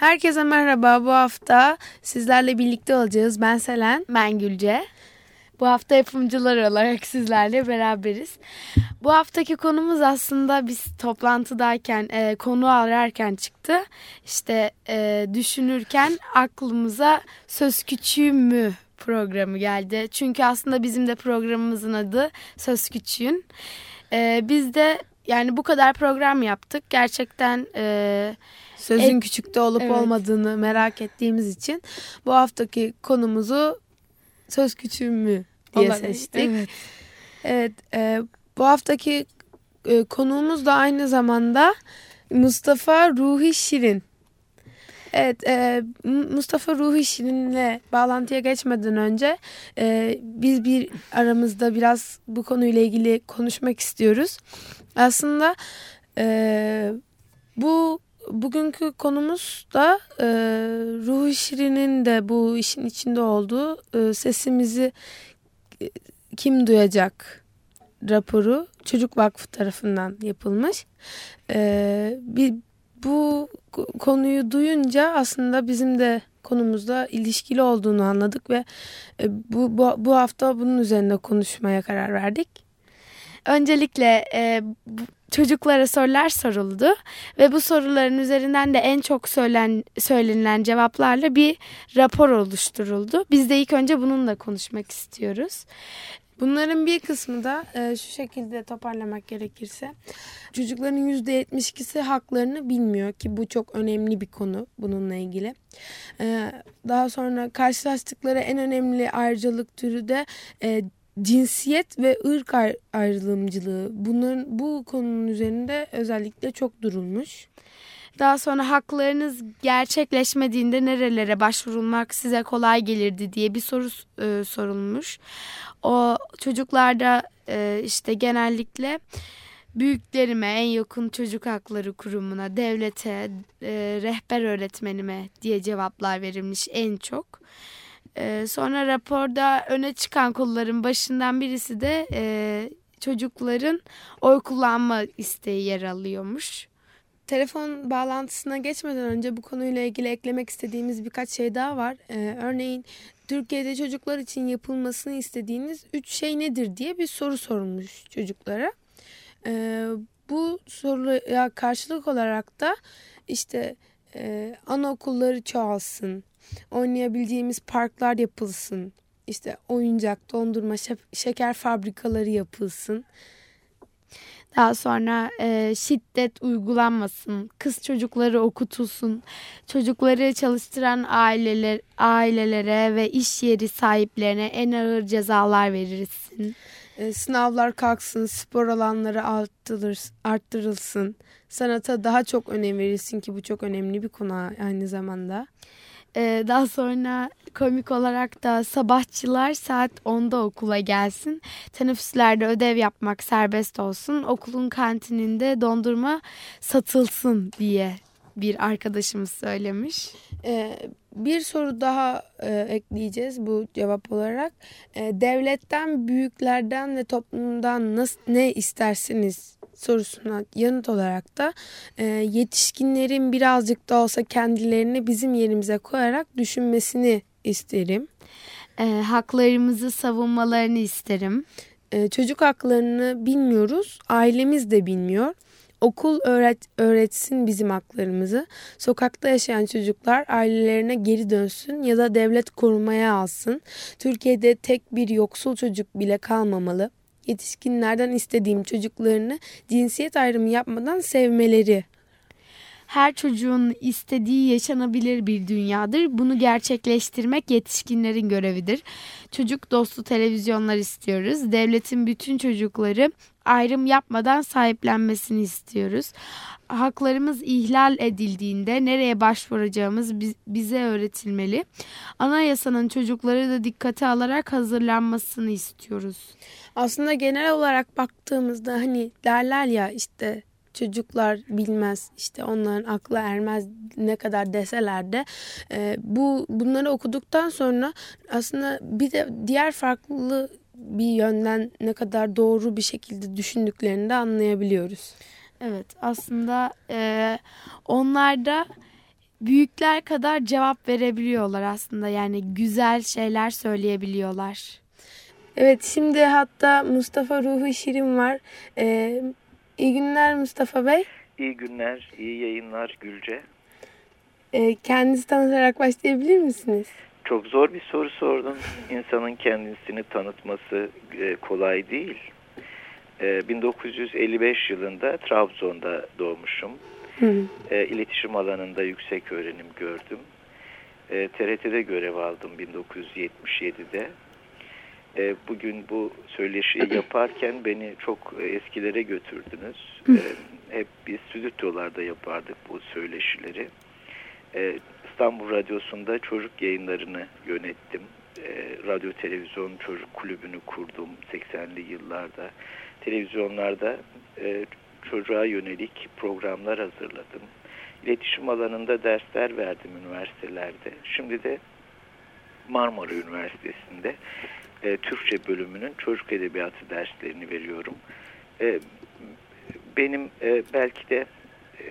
Herkese merhaba. Bu hafta sizlerle birlikte olacağız. Ben Selen. Ben Gülce. Bu hafta yapımcılar olarak sizlerle beraberiz. Bu haftaki konumuz aslında biz toplantıdayken, e, konu ararken çıktı. İşte e, düşünürken aklımıza Söz Küçüğü mü programı geldi. Çünkü aslında bizim de programımızın adı Söz Küçüğün. E, biz de yani bu kadar program yaptık. Gerçekten... E, Sözün e, küçükte olup evet. olmadığını merak ettiğimiz için bu haftaki konumuzu söz küçüğü mü diye Olabilir. seçtik. Evet. Evet, e, bu haftaki e, konuğumuz da aynı zamanda Mustafa Ruhi Şirin. Evet, e, Mustafa Ruhi Şirin'le bağlantıya geçmeden önce e, biz bir aramızda biraz bu konuyla ilgili konuşmak istiyoruz. Aslında e, bu bugünkü konumuz da e, Ruhi Şirin'in de bu işin içinde olduğu e, sesimizi e, kim duyacak raporu Çocuk Vakfı tarafından yapılmış. E, bir, bu konuyu duyunca aslında bizim de konumuzla ilişkili olduğunu anladık ve e, bu, bu, bu hafta bunun üzerine konuşmaya karar verdik. Öncelikle e, çocuklara sorular soruldu ve bu soruların üzerinden de en çok söylen, söylenilen cevaplarla bir rapor oluşturuldu. Biz de ilk önce bununla konuşmak istiyoruz. Bunların bir kısmı da e, şu şekilde toparlamak gerekirse çocukların %72'si haklarını bilmiyor ki bu çok önemli bir konu bununla ilgili. E, daha sonra karşılaştıkları en önemli ayrıcalık türü de e, cinsiyet ve ırk ayrılımcılığı bunların bu konunun üzerinde özellikle çok durulmuş. Daha sonra haklarınız gerçekleşmediğinde nerelere başvurulmak size kolay gelirdi diye bir soru e, sorulmuş. O çocuklarda e, işte genellikle büyüklerime, en yakın çocuk hakları kurumuna, devlete, e, rehber öğretmenime diye cevaplar verilmiş en çok. Ee, sonra raporda öne çıkan konuların başından birisi de e, çocukların oy kullanma isteği yer alıyormuş. Telefon bağlantısına geçmeden önce bu konuyla ilgili eklemek istediğimiz birkaç şey daha var. Ee, örneğin Türkiye'de çocuklar için yapılmasını istediğiniz üç şey nedir diye bir soru sorulmuş çocuklara. Ee, bu soruya karşılık olarak da işte e, anaokulları çoğalsın, oynayabileceğimiz parklar yapılsın. İşte oyuncak, dondurma, şeker fabrikaları yapılsın. Daha sonra e, şiddet uygulanmasın, kız çocukları okutulsun, çocukları çalıştıran aileler, ailelere ve iş yeri sahiplerine en ağır cezalar verilsin. E, sınavlar kalksın, spor alanları arttırılır, arttırılsın, sanata daha çok önem verilsin ki bu çok önemli bir konu aynı zamanda. Ee, daha sonra komik olarak da sabahçılar saat 10'da okula gelsin. Teneffüslerde ödev yapmak serbest olsun. Okulun kantininde dondurma satılsın diye bir arkadaşımız söylemiş. Ee, bir soru daha e, ekleyeceğiz bu cevap olarak. E, devletten, büyüklerden ve toplumdan nasıl, ne istersiniz sorusuna yanıt olarak da e, yetişkinlerin birazcık da olsa kendilerini bizim yerimize koyarak düşünmesini isterim. E, haklarımızı savunmalarını isterim. E, çocuk haklarını bilmiyoruz, ailemiz de bilmiyor. Okul öğret öğretsin bizim haklarımızı. Sokakta yaşayan çocuklar ailelerine geri dönsün ya da devlet korumaya alsın. Türkiye'de tek bir yoksul çocuk bile kalmamalı yetişkinlerden istediğim çocuklarını cinsiyet ayrımı yapmadan sevmeleri. Her çocuğun istediği yaşanabilir bir dünyadır. Bunu gerçekleştirmek yetişkinlerin görevidir. Çocuk dostu televizyonlar istiyoruz. Devletin bütün çocukları ayrım yapmadan sahiplenmesini istiyoruz. Haklarımız ihlal edildiğinde nereye başvuracağımız bize öğretilmeli. Anayasanın çocukları da dikkate alarak hazırlanmasını istiyoruz. Aslında genel olarak baktığımızda hani derler ya işte çocuklar bilmez işte onların aklı ermez ne kadar deseler de e, bu bunları okuduktan sonra aslında bir de diğer farklı bir yönden ne kadar doğru bir şekilde düşündüklerini de anlayabiliyoruz. Evet aslında e, onlarda büyükler kadar cevap verebiliyorlar aslında. Yani güzel şeyler söyleyebiliyorlar. Evet şimdi hatta Mustafa Ruhu Şirin var. Ee, iyi günler Mustafa Bey. İyi günler, iyi yayınlar Gülce. Ee, kendinizi tanıtarak başlayabilir misiniz? Çok zor bir soru sordun. İnsanın kendisini tanıtması e, kolay değil. 1955 yılında Trabzon'da doğmuşum. Hı. E, iletişim alanında yüksek öğrenim gördüm. E, TRT'de görev aldım 1977'de. E, bugün bu söyleşiyi yaparken beni çok eskilere götürdünüz. E, hep biz stüdyolarda yapardık bu söyleşileri. E, İstanbul Radyosu'nda çocuk yayınlarını yönettim. E, radyo televizyon çocuk kulübünü kurdum 80'li yıllarda. Televizyonlarda e, çocuğa yönelik programlar hazırladım. İletişim alanında dersler verdim üniversitelerde. Şimdi de Marmara Üniversitesi'nde e, Türkçe bölümünün çocuk edebiyatı derslerini veriyorum. E, benim e, belki de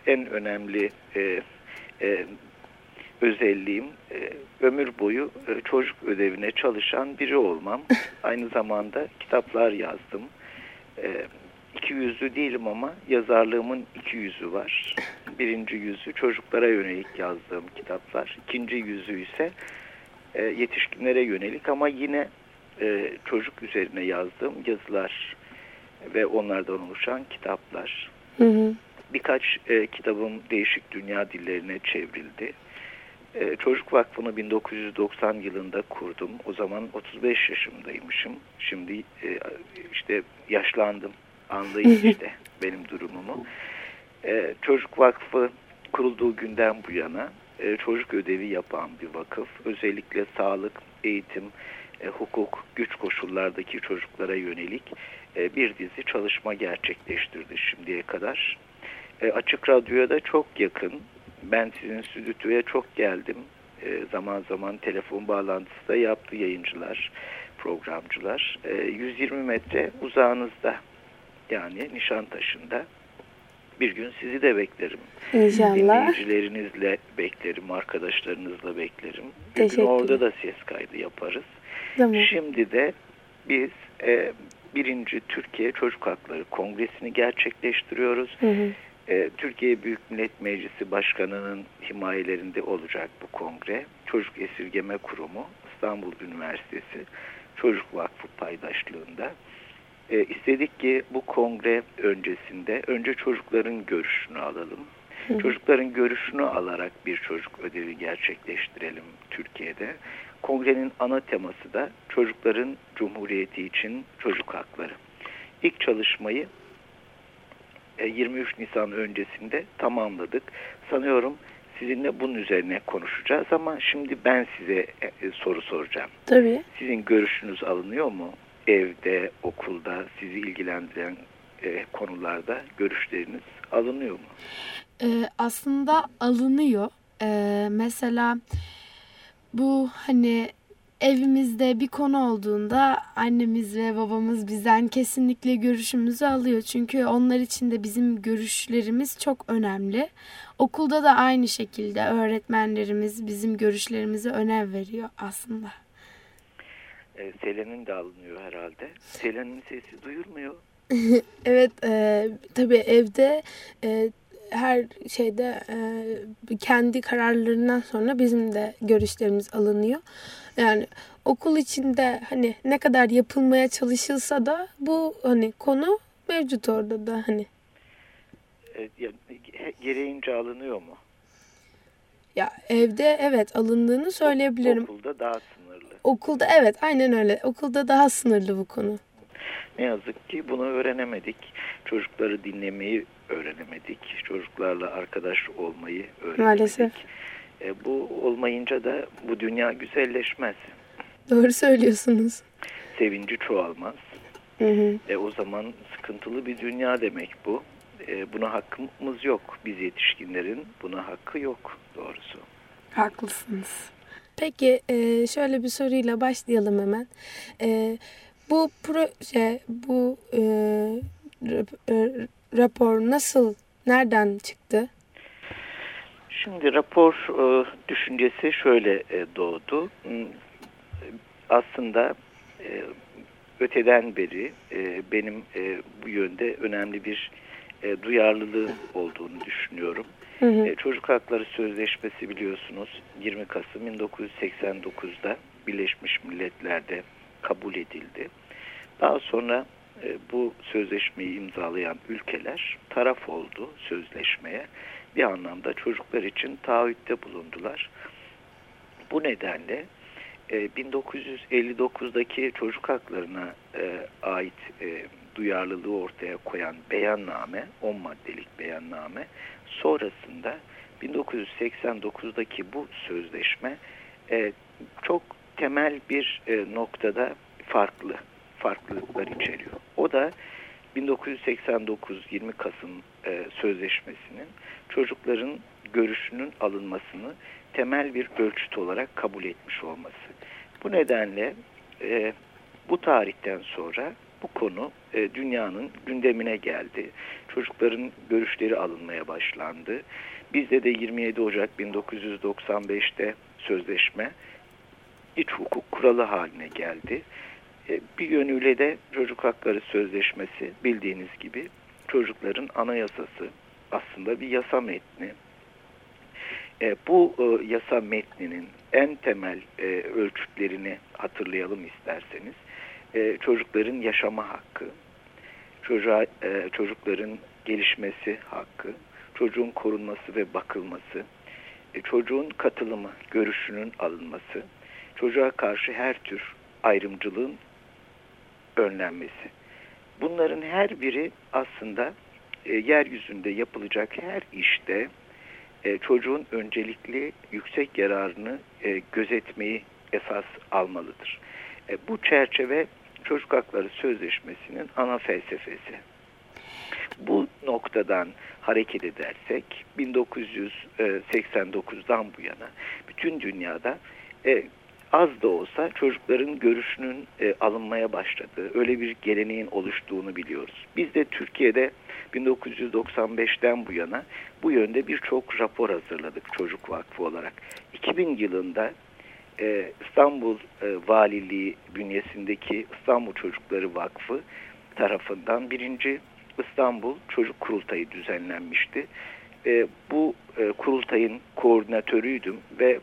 en önemli e, e, özelliğim e, ömür boyu e, çocuk ödevine çalışan biri olmam. Aynı zamanda kitaplar yazdım. E, iki yüzlü değilim ama yazarlığımın iki yüzü var. Birinci yüzü çocuklara yönelik yazdığım kitaplar. İkinci yüzü ise e, yetişkinlere yönelik ama yine e, çocuk üzerine yazdığım yazılar ve onlardan oluşan kitaplar. Hı hı. Birkaç e, kitabım değişik dünya dillerine çevrildi. E, Çocuk Vakfı'nı 1990 yılında kurdum. O zaman 35 yaşımdaymışım. Şimdi e, işte yaşlandım. Anlayın işte benim durumumu. E, Çocuk Vakfı kurulduğu günden bu yana e, çocuk ödevi yapan bir vakıf. Özellikle sağlık, eğitim, e, hukuk, güç koşullardaki çocuklara yönelik e, bir dizi çalışma gerçekleştirdi şimdiye kadar. E, Açık Radyo'ya da çok yakın. Ben sizin stüdyoya çok geldim. E, zaman zaman telefon bağlantısı da yaptı yayıncılar, programcılar. E, 120 metre uzağınızda yani Nişantaşı'nda bir gün sizi de beklerim. İnşallah. Dinleyicilerinizle beklerim, arkadaşlarınızla beklerim. Bir gün orada da ses kaydı yaparız. Tamam. Şimdi de biz e, birinci Türkiye Çocuk Hakları Kongresi'ni gerçekleştiriyoruz. Hı hı. E, Türkiye Büyük Millet Meclisi Başkanı'nın himayelerinde olacak bu kongre. Çocuk Esirgeme Kurumu, İstanbul Üniversitesi Çocuk Vakfı paydaşlığında. E, istedik ki bu kongre öncesinde önce çocukların görüşünü alalım. Hı. Çocukların görüşünü alarak bir çocuk ödevi gerçekleştirelim Türkiye'de. Kongrenin ana teması da çocukların cumhuriyeti için çocuk hakları. İlk çalışmayı 23 e, Nisan öncesinde tamamladık. Sanıyorum sizinle bunun üzerine konuşacağız ama şimdi ben size e, e, soru soracağım. Tabii. Sizin görüşünüz alınıyor mu? Evde, okulda sizi ilgilendiren konularda görüşleriniz alınıyor mu? Ee, aslında alınıyor. Ee, mesela bu hani evimizde bir konu olduğunda annemiz ve babamız bizden kesinlikle görüşümüzü alıyor. Çünkü onlar için de bizim görüşlerimiz çok önemli. Okulda da aynı şekilde öğretmenlerimiz bizim görüşlerimize önem veriyor aslında. E, Selen'in de alınıyor herhalde. Selen'in sesi duyulmuyor. evet e, tabii evde e, her şeyde e, kendi kararlarından sonra bizim de görüşlerimiz alınıyor. Yani okul içinde hani ne kadar yapılmaya çalışılsa da bu hani konu mevcut orada da hani. E, gereğince alınıyor mu? Ya evde evet alındığını söyleyebilirim. Okulda daha sınırlı. Okulda evet aynen öyle. Okulda daha sınırlı bu konu. Ne yazık ki bunu öğrenemedik. Çocukları dinlemeyi öğrenemedik. Çocuklarla arkadaş olmayı öğrenemedik. Maalesef. E, bu olmayınca da bu dünya güzelleşmez. Doğru söylüyorsunuz. Sevinci çoğalmaz. Hı hı. E, o zaman sıkıntılı bir dünya demek bu. E, buna hakkımız yok. Biz yetişkinlerin buna hakkı yok doğrusu. Haklısınız. Peki e, şöyle bir soruyla başlayalım hemen. E, bu proje, bu e, rapor nasıl, nereden çıktı? Şimdi rapor e, düşüncesi şöyle e, doğdu. Hmm, aslında e, öteden beri e, benim e, bu yönde önemli bir e, duyarlılığı olduğunu düşünüyorum. Hı hı. E, Çocuk Hakları Sözleşmesi biliyorsunuz 20 Kasım 1989'da Birleşmiş Milletler'de kabul edildi. Daha sonra e, bu sözleşmeyi imzalayan ülkeler taraf oldu sözleşmeye. Bir anlamda çocuklar için taahhütte bulundular. Bu nedenle 1959'daki e, çocuk haklarına e, ait duyarlılığı ortaya koyan beyanname, 10 maddelik beyanname sonrasında 1989'daki bu sözleşme çok temel bir noktada farklı farklılıklar içeriyor. O da 1989 20 Kasım e, Sözleşmesi'nin çocukların görüşünün alınmasını temel bir ölçüt olarak kabul etmiş olması. Bu nedenle e, bu tarihten sonra bu konu e, dünyanın gündemine geldi. Çocukların görüşleri alınmaya başlandı. Bizde de 27 Ocak 1995'te sözleşme iç hukuk kuralı haline geldi. E, bir yönüyle de çocuk hakları sözleşmesi bildiğiniz gibi çocukların anayasası aslında bir yasa metni. E, bu e, yasa metninin en temel ölçütlerini hatırlayalım isterseniz. Çocukların yaşama hakkı, çocuğa, çocukların gelişmesi hakkı, çocuğun korunması ve bakılması, çocuğun katılımı, görüşünün alınması, çocuğa karşı her tür ayrımcılığın önlenmesi. Bunların her biri aslında e, yeryüzünde yapılacak her işte e, çocuğun öncelikli yüksek yararını e, gözetmeyi esas almalıdır. E, bu çerçeve Çocuk Hakları Sözleşmesi'nin ana felsefesi. Bu noktadan hareket edersek 1989'dan bu yana bütün dünyada e, az da olsa çocukların görüşünün e, alınmaya başladığı, öyle bir geleneğin oluştuğunu biliyoruz. Biz de Türkiye'de 1995'ten bu yana bu yönde birçok rapor hazırladık Çocuk Vakfı olarak. 2000 yılında e, İstanbul e, Valiliği bünyesindeki İstanbul Çocukları Vakfı tarafından birinci İstanbul Çocuk Kurultayı düzenlenmişti. E, bu e, kurultayın koordinatörüydüm ve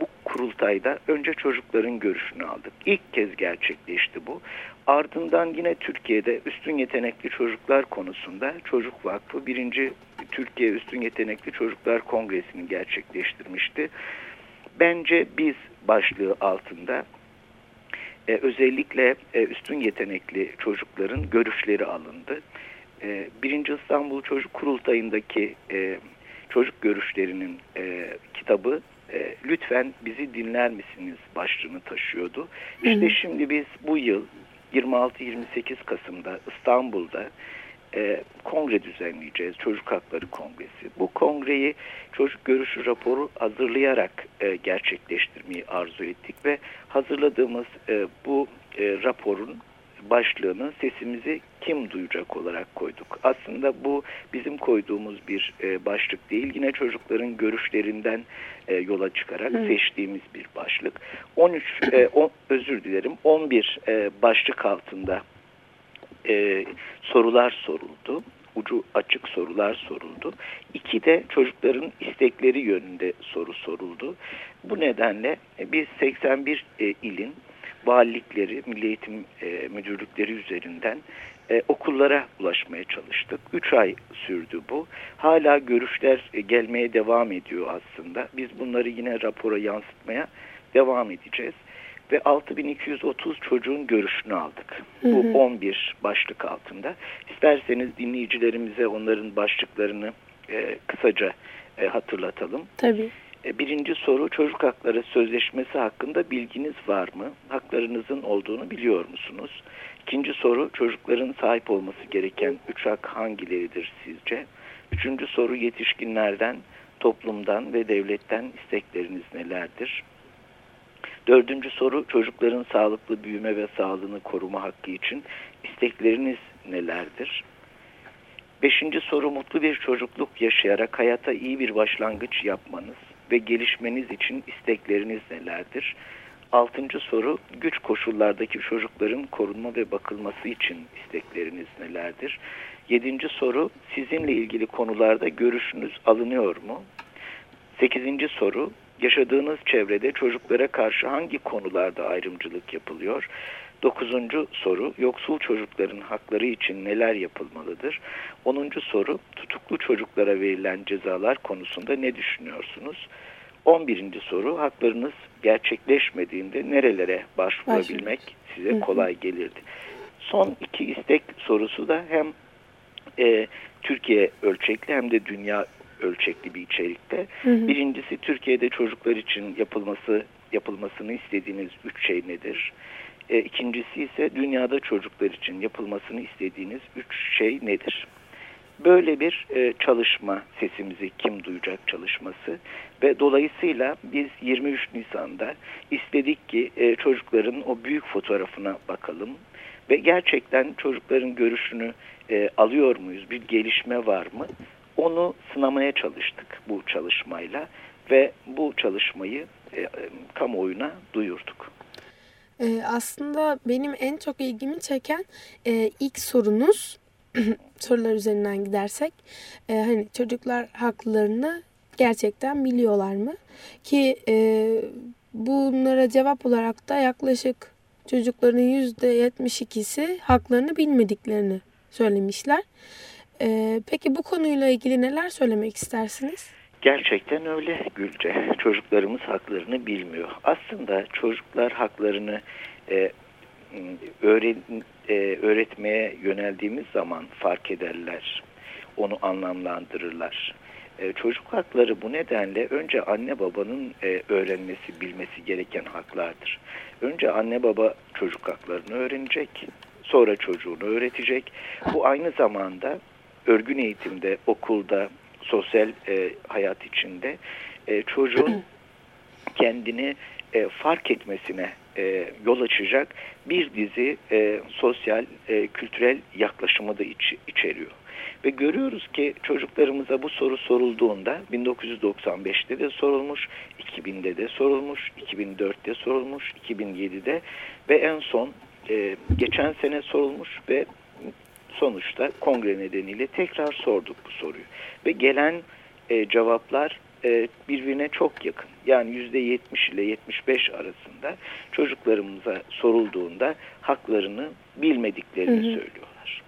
bu kurultayda önce çocukların görüşünü aldık. İlk kez gerçekleşti bu. Ardından yine Türkiye'de üstün yetenekli çocuklar konusunda Çocuk Vakfı birinci Türkiye Üstün Yetenekli Çocuklar Kongresi'ni gerçekleştirmişti. Bence biz başlığı altında e, özellikle e, üstün yetenekli çocukların görüşleri alındı. E, Birinci İstanbul Çocuk Kurultayı'ndaki e, çocuk görüşlerinin e, kitabı e, lütfen bizi dinler misiniz başlığını taşıyordu. İşte hı şimdi biz bu yıl 26-28 Kasım'da İstanbul'da e, kongre düzenleyeceğiz. Çocuk Hakları Kongresi. Bu kongreyi çocuk görüşü raporu hazırlayarak e, gerçekleştirmeyi arzu ettik ve hazırladığımız e, bu e, raporun başlığını sesimizi kim duyacak olarak koyduk. Aslında bu bizim koyduğumuz bir e, başlık değil. Yine çocukların görüşlerinden e, yola çıkarak Hı. seçtiğimiz bir başlık. 13 e, on, özür dilerim 11 e, başlık altında e, sorular soruldu. Ucu açık sorular soruldu. İki de çocukların istekleri yönünde soru soruldu. Bu nedenle biz 81 e, ilin valilikleri, milli eğitim e, müdürlükleri üzerinden e, okullara ulaşmaya çalıştık. Üç ay sürdü bu. Hala görüşler e, gelmeye devam ediyor aslında. Biz bunları yine rapora yansıtmaya devam edeceğiz. Ve 6230 çocuğun görüşünü aldık. Hı hı. Bu 11 başlık altında. İsterseniz dinleyicilerimize onların başlıklarını e, kısaca e, hatırlatalım. Tabii. E, birinci soru çocuk hakları sözleşmesi hakkında bilginiz var mı? Haklarınızın olduğunu biliyor musunuz? İkinci soru çocukların sahip olması gereken üç hak hangileridir sizce? Üçüncü soru yetişkinlerden, toplumdan ve devletten istekleriniz nelerdir? Dördüncü soru çocukların sağlıklı büyüme ve sağlığını koruma hakkı için istekleriniz nelerdir? Beşinci soru mutlu bir çocukluk yaşayarak hayata iyi bir başlangıç yapmanız ve gelişmeniz için istekleriniz nelerdir? Altıncı soru güç koşullardaki çocukların korunma ve bakılması için istekleriniz nelerdir? Yedinci soru sizinle ilgili konularda görüşünüz alınıyor mu? Sekizinci soru yaşadığınız çevrede çocuklara karşı hangi konularda ayrımcılık yapılıyor? Dokuzuncu soru, yoksul çocukların hakları için neler yapılmalıdır? Onuncu soru, tutuklu çocuklara verilen cezalar konusunda ne düşünüyorsunuz? On birinci soru, haklarınız gerçekleşmediğinde nerelere başvurabilmek size kolay gelirdi? Son iki istek sorusu da hem e, Türkiye ölçekli hem de dünya ölçekli bir içerikte. Hı hı. Birincisi Türkiye'de çocuklar için yapılması yapılmasını istediğiniz üç şey nedir? E, ikincisi ise dünyada çocuklar için yapılmasını istediğiniz üç şey nedir? Böyle bir e, çalışma sesimizi kim duyacak çalışması ve dolayısıyla biz 23 Nisan'da istedik ki e, çocukların o büyük fotoğrafına bakalım ve gerçekten çocukların görüşünü e, alıyor muyuz? Bir gelişme var mı? Onu sınamaya çalıştık bu çalışmayla ve bu çalışmayı e, kamuoyuna duyurduk. E, aslında benim en çok ilgimi çeken e, ilk sorunuz sorular üzerinden gidersek e, hani çocuklar haklarını gerçekten biliyorlar mı? Ki e, bunlara cevap olarak da yaklaşık çocukların %72'si haklarını bilmediklerini söylemişler. Ee, peki bu konuyla ilgili neler söylemek istersiniz? Gerçekten öyle Gülce. Çocuklarımız haklarını bilmiyor. Aslında çocuklar haklarını e, öğren, e, öğretmeye yöneldiğimiz zaman fark ederler. Onu anlamlandırırlar. E, çocuk hakları bu nedenle önce anne babanın e, öğrenmesi, bilmesi gereken haklardır. Önce anne baba çocuk haklarını öğrenecek, sonra çocuğunu öğretecek. Bu aynı zamanda örgün eğitimde, okulda, sosyal e, hayat içinde e, çocuğun kendini e, fark etmesine e, yol açacak bir dizi e, sosyal, e, kültürel yaklaşımı da iç, içeriyor. Ve görüyoruz ki çocuklarımıza bu soru sorulduğunda 1995'te de sorulmuş, 2000'de de sorulmuş, 2004'te sorulmuş, 2007'de ve en son e, geçen sene sorulmuş ve sonuçta kongre nedeniyle tekrar sorduk bu soruyu. Ve gelen e, cevaplar e, birbirine çok yakın. Yani %70 ile 75 arasında çocuklarımıza sorulduğunda haklarını bilmediklerini hı hı. söylüyorlar.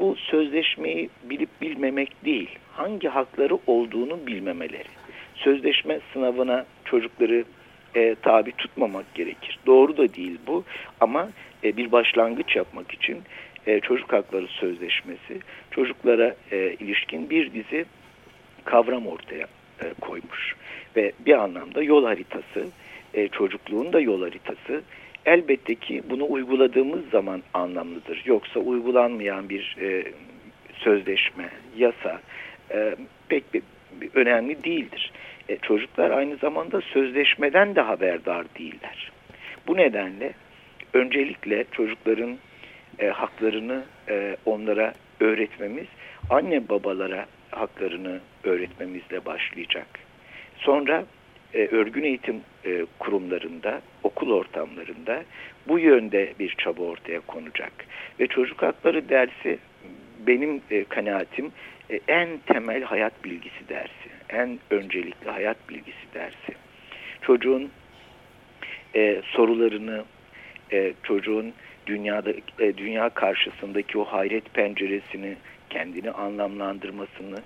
Bu sözleşmeyi bilip bilmemek değil, hangi hakları olduğunu bilmemeleri. Sözleşme sınavına çocukları e, tabi tutmamak gerekir. Doğru da değil bu ama e, bir başlangıç yapmak için e, Çocuk Hakları Sözleşmesi çocuklara e, ilişkin bir dizi kavram ortaya e, koymuş. Ve bir anlamda yol haritası, çocukluğun da yol haritası elbette ki bunu uyguladığımız zaman anlamlıdır. Yoksa uygulanmayan bir sözleşme, yasa pek bir, bir önemli değildir. Çocuklar aynı zamanda sözleşmeden de haberdar değiller. Bu nedenle öncelikle çocukların e, haklarını e, onlara öğretmemiz, anne babalara haklarını öğretmemizle başlayacak. Sonra e, örgün eğitim e, kurumlarında, okul ortamlarında bu yönde bir çaba ortaya konacak. Ve çocuk hakları dersi benim e, kanaatim e, en temel hayat bilgisi dersi, en öncelikli hayat bilgisi dersi. Çocuğun e, sorularını, e, çocuğun dünyada e, dünya karşısındaki o hayret penceresini kendini anlamlandırmasını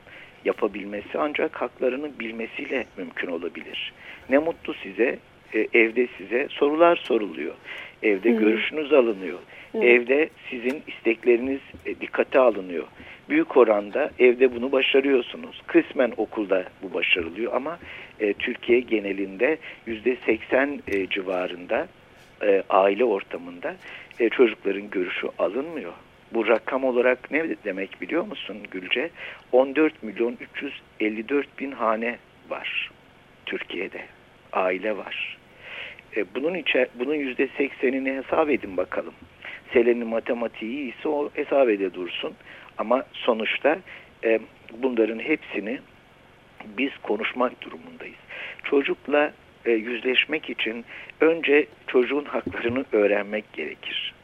yapabilmesi ancak haklarını bilmesiyle mümkün olabilir. Ne mutlu size e, evde size sorular soruluyor. Evde Hı. görüşünüz alınıyor. Hı. Evde sizin istekleriniz e, dikkate alınıyor. Büyük oranda evde bunu başarıyorsunuz. Kısmen okulda bu başarılıyor ama e, Türkiye genelinde yüzde seksen e, civarında e, aile ortamında e, çocukların görüşü alınmıyor. Bu rakam olarak ne demek biliyor musun Gülce? 14 milyon 354 bin hane var Türkiye'de. Aile var. E, bunun içe, bunun yüzde seksenini hesap edin bakalım. Selen'in matematiği ise o hesap ede dursun. Ama sonuçta e, bunların hepsini biz konuşmak durumundayız. Çocukla e, yüzleşmek için önce çocuğun haklarını öğrenmek gerekir.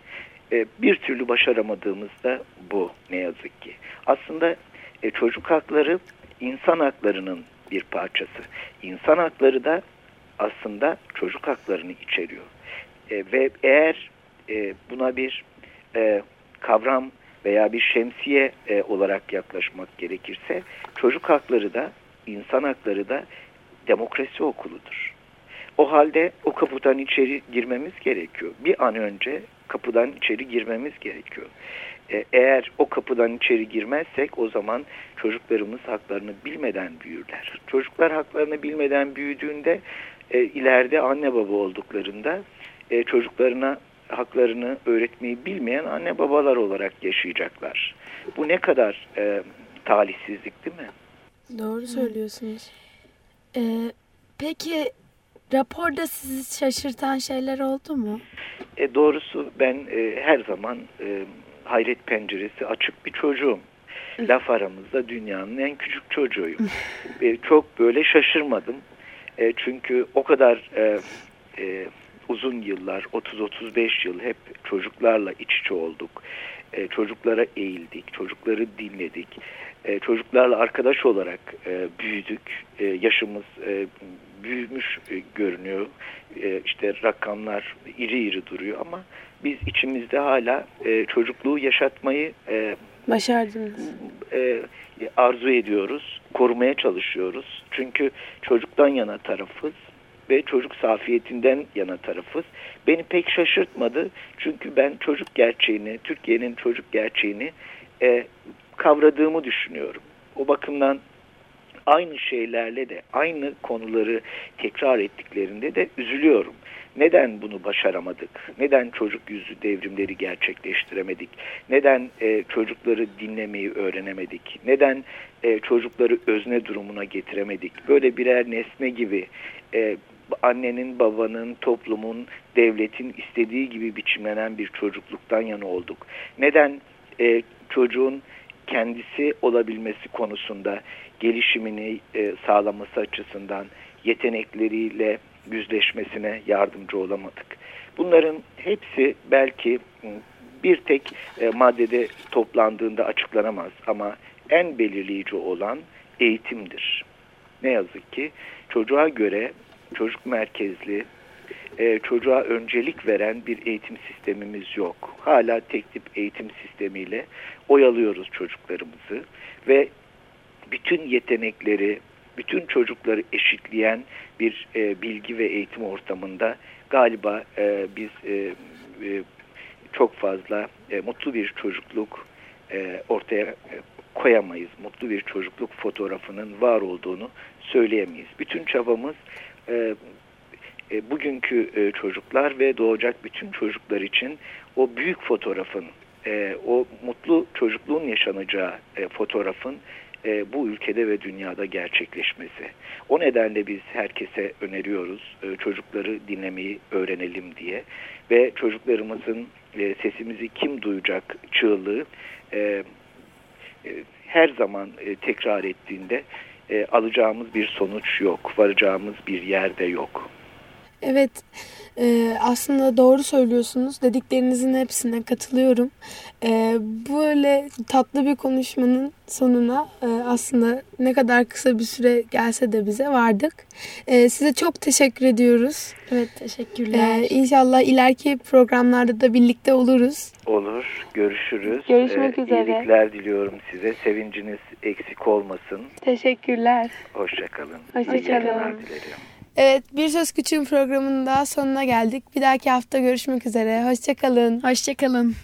E, bir türlü başaramadığımızda bu ne yazık ki. Aslında e, çocuk hakları insan haklarının bir parçası. İnsan hakları da aslında çocuk haklarını içeriyor. E, ve eğer e, buna bir e, kavram veya bir şemsiye e, olarak yaklaşmak gerekirse çocuk hakları da insan hakları da demokrasi okuludur. O halde o kapıdan içeri girmemiz gerekiyor. Bir an önce kapıdan içeri girmemiz gerekiyor. E, eğer o kapıdan içeri girmezsek o zaman çocuklarımız haklarını bilmeden büyürler. Çocuklar haklarını bilmeden büyüdüğünde e, ileride anne baba olduklarında e, çocuklarına haklarını öğretmeyi bilmeyen anne babalar olarak yaşayacaklar. Bu ne kadar e, talihsizlik değil mi? Doğru söylüyorsunuz. Ee, peki raporda sizi şaşırtan şeyler oldu mu? E, doğrusu ben e, her zaman e, hayret penceresi açık bir çocuğum. Laf aramızda dünyanın en küçük çocuğuyum. e, çok böyle şaşırmadım. E, çünkü o kadar e, e, uzun yıllar, 30-35 yıl hep çocuklarla iç içe olduk. E, çocuklara eğildik, çocukları dinledik. E, çocuklarla arkadaş olarak e, büyüdük. E, yaşımız e, büyümüş e, görünüyor. E, işte rakamlar iri iri duruyor ama biz içimizde hala e, çocukluğu yaşatmayı başardınız. Arzu ediyoruz, korumaya çalışıyoruz. Çünkü çocuktan yana tarafız ve çocuk safiyetinden yana tarafız. Beni pek şaşırtmadı çünkü ben çocuk gerçeğini, Türkiye'nin çocuk gerçeğini e, kavradığımı düşünüyorum. O bakımdan aynı şeylerle de aynı konuları tekrar ettiklerinde de üzülüyorum. Neden bunu başaramadık? Neden çocuk yüzü devrimleri gerçekleştiremedik? Neden e, çocukları dinlemeyi öğrenemedik? Neden e, çocukları özne durumuna getiremedik? Böyle birer nesne gibi e, annenin, babanın, toplumun, devletin istediği gibi biçimlenen bir çocukluktan yana olduk. Neden e, çocuğun kendisi olabilmesi konusunda gelişimini e, sağlaması açısından yetenekleriyle yüzleşmesine yardımcı olamadık. Bunların hepsi belki bir tek e, maddede toplandığında açıklanamaz ama en belirleyici olan eğitimdir. Ne yazık ki çocuğa göre çocuk merkezli, e, çocuğa öncelik veren bir eğitim sistemimiz yok. Hala tek tip eğitim sistemiyle oyalıyoruz çocuklarımızı ve bütün yetenekleri, bütün çocukları eşitleyen bir e, bilgi ve eğitim ortamında galiba e, biz e, e, çok fazla e, mutlu bir çocukluk e, ortaya e, koyamayız. Mutlu bir çocukluk fotoğrafının var olduğunu söyleyemeyiz. Bütün çabamız e, e, bugünkü e, çocuklar ve doğacak bütün çocuklar için o büyük fotoğrafın, e, o mutlu çocukluğun yaşanacağı e, fotoğrafın e, bu ülkede ve dünyada gerçekleşmesi. O nedenle biz herkese öneriyoruz e, çocukları dinlemeyi öğrenelim diye ve çocuklarımızın e, sesimizi kim duyacak çığlığı e, e, her zaman e, tekrar ettiğinde e, alacağımız bir sonuç yok, varacağımız bir yerde yok. Evet, e, aslında doğru söylüyorsunuz. Dediklerinizin hepsine katılıyorum. E, böyle tatlı bir konuşmanın sonuna e, aslında ne kadar kısa bir süre gelse de bize vardık. E, size çok teşekkür ediyoruz. Evet, teşekkürler. E, inşallah ileriki programlarda da birlikte oluruz. Olur, görüşürüz. Görüşmek ee, üzere. İyilikler diliyorum size. Sevinciniz eksik olmasın. Teşekkürler. Hoşçakalın. Hoşçakalın. Evet, Bir Söz Küçüğün programının daha sonuna geldik. Bir dahaki hafta görüşmek üzere. Hoşçakalın. Hoşçakalın.